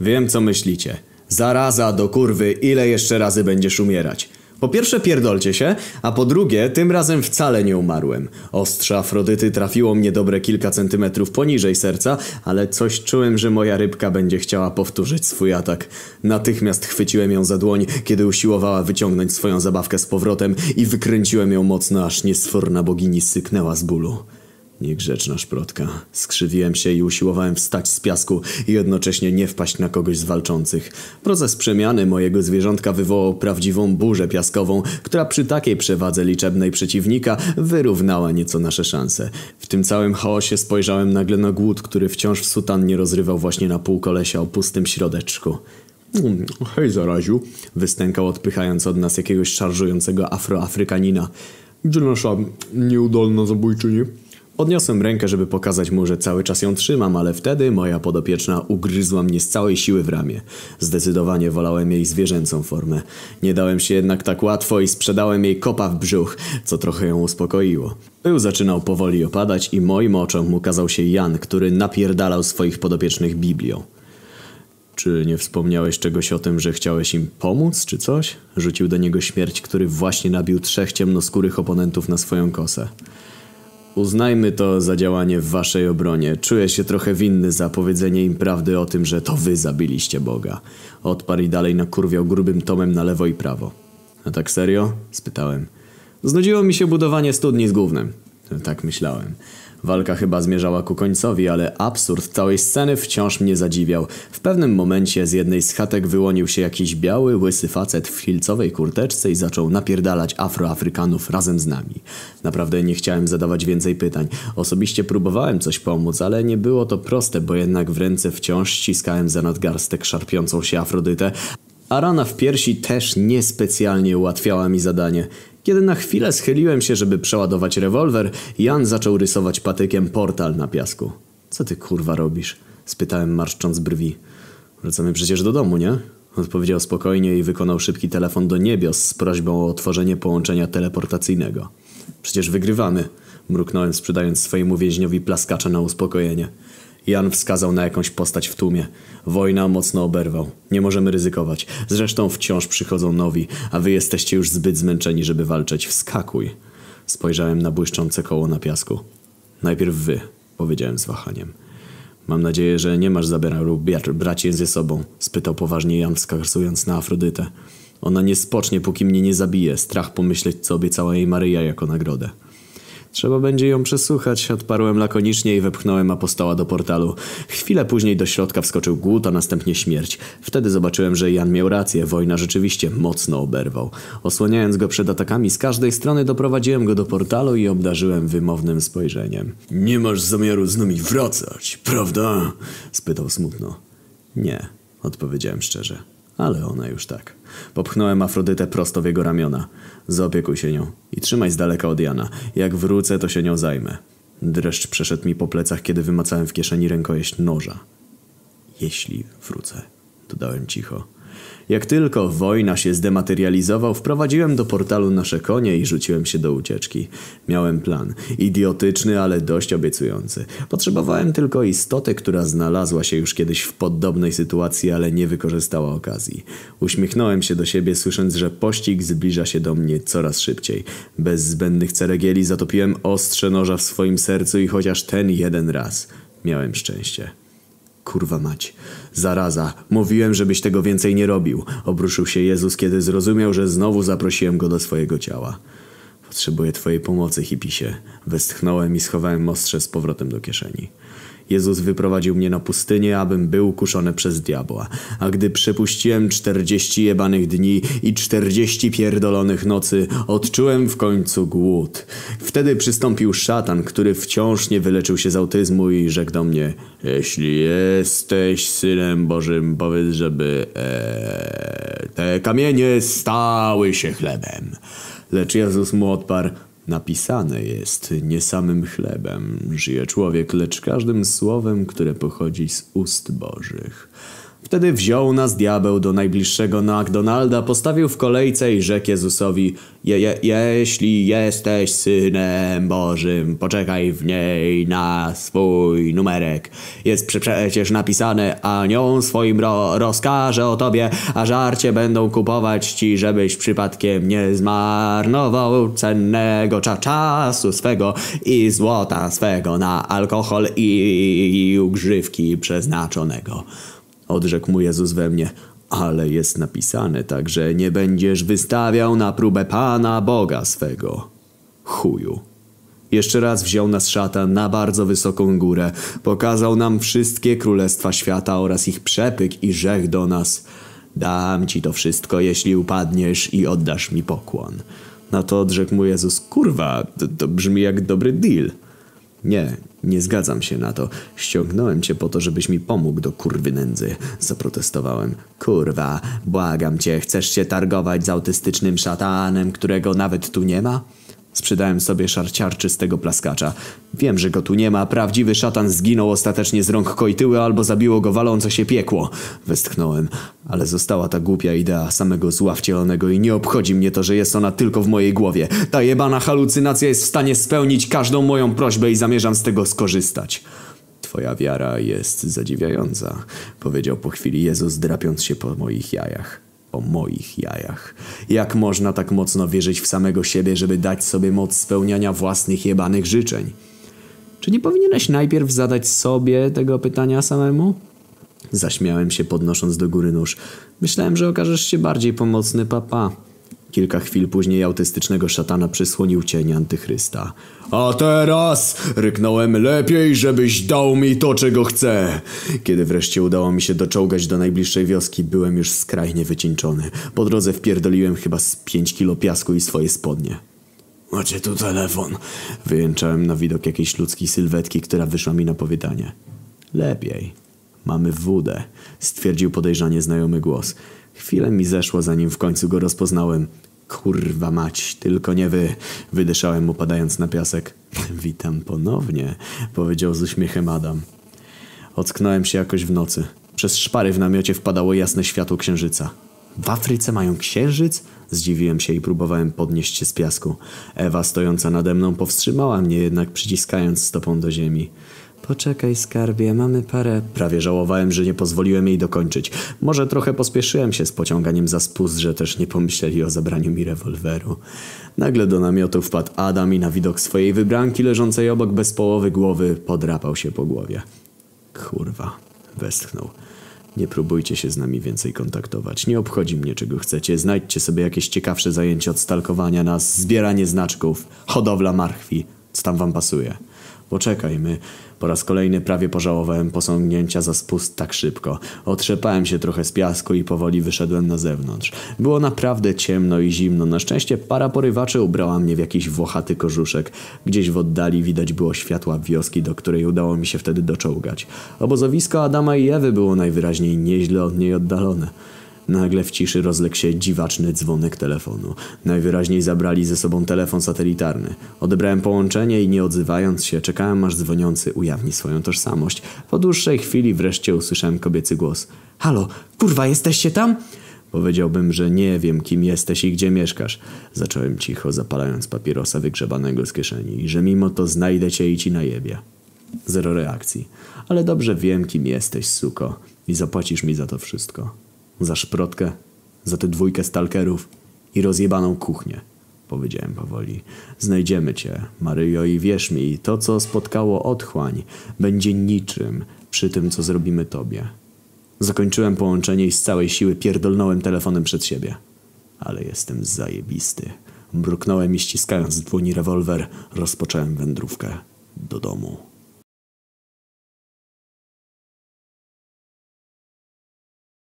Wiem, co myślicie. Zaraza do kurwy, ile jeszcze razy będziesz umierać? Po pierwsze pierdolcie się, a po drugie tym razem wcale nie umarłem. Ostrze Afrodyty trafiło mnie dobre kilka centymetrów poniżej serca, ale coś czułem, że moja rybka będzie chciała powtórzyć swój atak. Natychmiast chwyciłem ją za dłoń, kiedy usiłowała wyciągnąć swoją zabawkę z powrotem i wykręciłem ją mocno, aż niesforna bogini syknęła z bólu. Niegrzeczna szprotka. Skrzywiłem się i usiłowałem wstać z piasku i jednocześnie nie wpaść na kogoś z walczących. Proces przemiany mojego zwierzątka wywołał prawdziwą burzę piaskową, która przy takiej przewadze liczebnej przeciwnika wyrównała nieco nasze szanse. W tym całym chaosie spojrzałem nagle na głód, który wciąż w sutannie rozrywał właśnie na pół kolesia o pustym środeczku. Mm, hej zaraziu, wystękał odpychając od nas jakiegoś szarżującego afroafrykanina. Gdzie nasza nieudolna zabójczyni? Podniosłem rękę, żeby pokazać mu, że cały czas ją trzymam, ale wtedy moja podopieczna ugryzła mnie z całej siły w ramię. Zdecydowanie wolałem jej zwierzęcą formę. Nie dałem się jednak tak łatwo i sprzedałem jej kopa w brzuch, co trochę ją uspokoiło. Pył zaczynał powoli opadać i moim oczom ukazał się Jan, który napierdalał swoich podopiecznych Biblią. Czy nie wspomniałeś czegoś o tym, że chciałeś im pomóc, czy coś? Rzucił do niego śmierć, który właśnie nabił trzech ciemnoskórych oponentów na swoją kosę. Uznajmy to za działanie w waszej obronie. Czuję się trochę winny za powiedzenie im prawdy o tym, że to wy zabiliście Boga. Odparł i dalej nakurwiał grubym tomem na lewo i prawo. A tak serio? spytałem. Znudziło mi się budowanie studni z gównem. Tak myślałem. Walka chyba zmierzała ku końcowi, ale absurd całej sceny wciąż mnie zadziwiał. W pewnym momencie z jednej z chatek wyłonił się jakiś biały, łysy facet w filcowej kurteczce i zaczął napierdalać afroafrykanów razem z nami. Naprawdę nie chciałem zadawać więcej pytań. Osobiście próbowałem coś pomóc, ale nie było to proste, bo jednak w ręce wciąż ściskałem za nadgarstek szarpiącą się Afrodytę, a rana w piersi też niespecjalnie ułatwiała mi zadanie. Kiedy na chwilę schyliłem się, żeby przeładować rewolwer, Jan zaczął rysować patykiem portal na piasku. Co ty kurwa robisz? spytałem marszcząc brwi. Wracamy przecież do domu, nie? Odpowiedział spokojnie i wykonał szybki telefon do niebios z prośbą o otworzenie połączenia teleportacyjnego. Przecież wygrywamy, mruknąłem sprzedając swojemu więźniowi plaskacza na uspokojenie. Jan wskazał na jakąś postać w tłumie. Wojna mocno oberwał. Nie możemy ryzykować. Zresztą wciąż przychodzą nowi, a wy jesteście już zbyt zmęczeni, żeby walczyć. Wskakuj. Spojrzałem na błyszczące koło na piasku. Najpierw wy, powiedziałem z wahaniem. Mam nadzieję, że nie masz zamiaru brać je ze sobą, spytał poważnie Jan wskazując na Afrodytę. Ona nie spocznie, póki mnie nie zabije. Strach pomyśleć, co obiecała jej Maryja jako nagrodę. Trzeba będzie ją przesłuchać, odparłem lakonicznie i wepchnąłem apostoła do portalu. Chwilę później do środka wskoczył głód, a następnie śmierć. Wtedy zobaczyłem, że Jan miał rację, wojna rzeczywiście mocno oberwał. Osłaniając go przed atakami z każdej strony doprowadziłem go do portalu i obdarzyłem wymownym spojrzeniem. Nie masz zamiaru z nami wracać, prawda? spytał smutno. Nie, odpowiedziałem szczerze ale ona już tak. Popchnąłem Afrodytę prosto w jego ramiona. Zaopiekuj się nią i trzymaj z daleka od Jana. Jak wrócę, to się nią zajmę. Dreszcz przeszedł mi po plecach, kiedy wymacałem w kieszeni rękojeść noża. Jeśli wrócę, dodałem cicho. Jak tylko wojna się zdematerializował, wprowadziłem do portalu nasze konie i rzuciłem się do ucieczki. Miałem plan. Idiotyczny, ale dość obiecujący. Potrzebowałem tylko istoty, która znalazła się już kiedyś w podobnej sytuacji, ale nie wykorzystała okazji. Uśmiechnąłem się do siebie, słysząc, że pościg zbliża się do mnie coraz szybciej. Bez zbędnych ceregieli zatopiłem ostrze noża w swoim sercu i chociaż ten jeden raz miałem szczęście. Kurwa mać. Zaraza. Mówiłem, żebyś tego więcej nie robił. Obruszył się Jezus, kiedy zrozumiał, że znowu zaprosiłem go do swojego ciała. Potrzebuję twojej pomocy, hipisie. Westchnąłem i schowałem ostrze z powrotem do kieszeni. Jezus wyprowadził mnie na pustynię, abym był kuszony przez diabła. A gdy przepuściłem czterdzieści jebanych dni i czterdzieści pierdolonych nocy, odczułem w końcu głód. Wtedy przystąpił szatan, który wciąż nie wyleczył się z autyzmu i rzekł do mnie Jeśli jesteś synem Bożym, powiedz, żeby ee, te kamienie stały się chlebem. Lecz Jezus mu odparł Napisane jest, nie samym chlebem żyje człowiek, lecz każdym słowem, które pochodzi z ust Bożych. Wtedy wziął nas diabeł do najbliższego McDonalda, postawił w kolejce i rzekł Jezusowi je, je, Jeśli jesteś Synem Bożym, poczekaj w niej na swój numerek. Jest przecież napisane, anioł swoim ro rozkaże o tobie, a żarcie będą kupować ci, żebyś przypadkiem nie zmarnował cennego cza czasu swego i złota swego na alkohol i, i ugrzywki przeznaczonego. Odrzekł mu Jezus we mnie, ale jest napisane tak, że nie będziesz wystawiał na próbę Pana Boga swego. Chuju. Jeszcze raz wziął nas szatan na bardzo wysoką górę, pokazał nam wszystkie królestwa świata oraz ich przepyk i rzekł do nas Dam ci to wszystko, jeśli upadniesz i oddasz mi pokłon. Na to odrzekł mu Jezus, kurwa, to, to brzmi jak dobry deal. Nie, nie zgadzam się na to. Ściągnąłem cię po to, żebyś mi pomógł do kurwy nędzy. Zaprotestowałem. Kurwa, błagam cię, chcesz się targować z autystycznym szatanem, którego nawet tu nie ma? Sprzedałem sobie szarciarczystego plaskacza. Wiem, że go tu nie ma. Prawdziwy szatan zginął ostatecznie z rąk Kojtyły albo zabiło go walące się piekło. Westchnąłem. Ale została ta głupia idea samego zła wcielonego i nie obchodzi mnie to, że jest ona tylko w mojej głowie. Ta jebana halucynacja jest w stanie spełnić każdą moją prośbę i zamierzam z tego skorzystać. Twoja wiara jest zadziwiająca, powiedział po chwili Jezus, drapiąc się po moich jajach o moich jajach. Jak można tak mocno wierzyć w samego siebie, żeby dać sobie moc spełniania własnych jebanych życzeń? Czy nie powinieneś najpierw zadać sobie tego pytania samemu? Zaśmiałem się podnosząc do góry nóż. Myślałem, że okażesz się bardziej pomocny, papa. Kilka chwil później autystycznego szatana przysłonił cień antychrysta. A teraz, ryknąłem, lepiej, żebyś dał mi to, czego chcę. Kiedy wreszcie udało mi się doczołgać do najbliższej wioski, byłem już skrajnie wycieńczony. Po drodze wpierdoliłem chyba z pięć kilo piasku i swoje spodnie. Macie tu telefon. Wyjęczałem na widok jakiejś ludzkiej sylwetki, która wyszła mi na powiadanie. Lepiej. Mamy wódę, stwierdził podejrzanie znajomy głos. Chwilę mi zeszło, zanim w końcu go rozpoznałem. Kurwa mać, tylko nie wy, wydyszałem upadając na piasek. Witam ponownie, powiedział z uśmiechem Adam. Ocknąłem się jakoś w nocy. Przez szpary w namiocie wpadało jasne światło księżyca. W Afryce mają księżyc? Zdziwiłem się i próbowałem podnieść się z piasku. Ewa stojąca nade mną powstrzymała mnie jednak przyciskając stopą do ziemi. Poczekaj, skarbie, mamy parę... Prawie żałowałem, że nie pozwoliłem jej dokończyć. Może trochę pospieszyłem się z pociąganiem za spust, że też nie pomyśleli o zabraniu mi rewolweru. Nagle do namiotu wpadł Adam i na widok swojej wybranki leżącej obok bez połowy głowy podrapał się po głowie. Kurwa, westchnął. Nie próbujcie się z nami więcej kontaktować. Nie obchodzi mnie, czego chcecie. Znajdźcie sobie jakieś ciekawsze zajęcie od stalkowania nas, zbieranie znaczków, hodowla marchwi. Co tam wam pasuje? Poczekajmy. Po raz kolejny prawie pożałowałem posągnięcia za spust tak szybko. Otrzepałem się trochę z piasku i powoli wyszedłem na zewnątrz. Było naprawdę ciemno i zimno. Na szczęście para porywaczy ubrała mnie w jakiś włochaty kożuszek. Gdzieś w oddali widać było światła wioski, do której udało mi się wtedy doczołgać. Obozowisko Adama i Ewy było najwyraźniej nieźle od niej oddalone. Nagle w ciszy rozległ się dziwaczny dzwonek telefonu. Najwyraźniej zabrali ze sobą telefon satelitarny. Odebrałem połączenie i nie odzywając się, czekałem aż dzwoniący ujawni swoją tożsamość. Po dłuższej chwili wreszcie usłyszałem kobiecy głos. Halo, kurwa, jesteście tam? Powiedziałbym, że nie wiem, kim jesteś i gdzie mieszkasz. Zacząłem cicho, zapalając papierosa wygrzebanego z kieszeni i że mimo to znajdę cię i ci najebie. Zero reakcji. Ale dobrze wiem, kim jesteś, suko. I zapłacisz mi za to wszystko. Za szprotkę, za tę dwójkę stalkerów i rozjebaną kuchnię. Powiedziałem powoli. Znajdziemy cię, Maryjo, i wierz mi, to co spotkało otchłań będzie niczym przy tym, co zrobimy tobie. Zakończyłem połączenie i z całej siły pierdolnąłem telefonem przed siebie. Ale jestem zajebisty. Bruknąłem i ściskając w dłoni rewolwer, rozpocząłem wędrówkę do domu.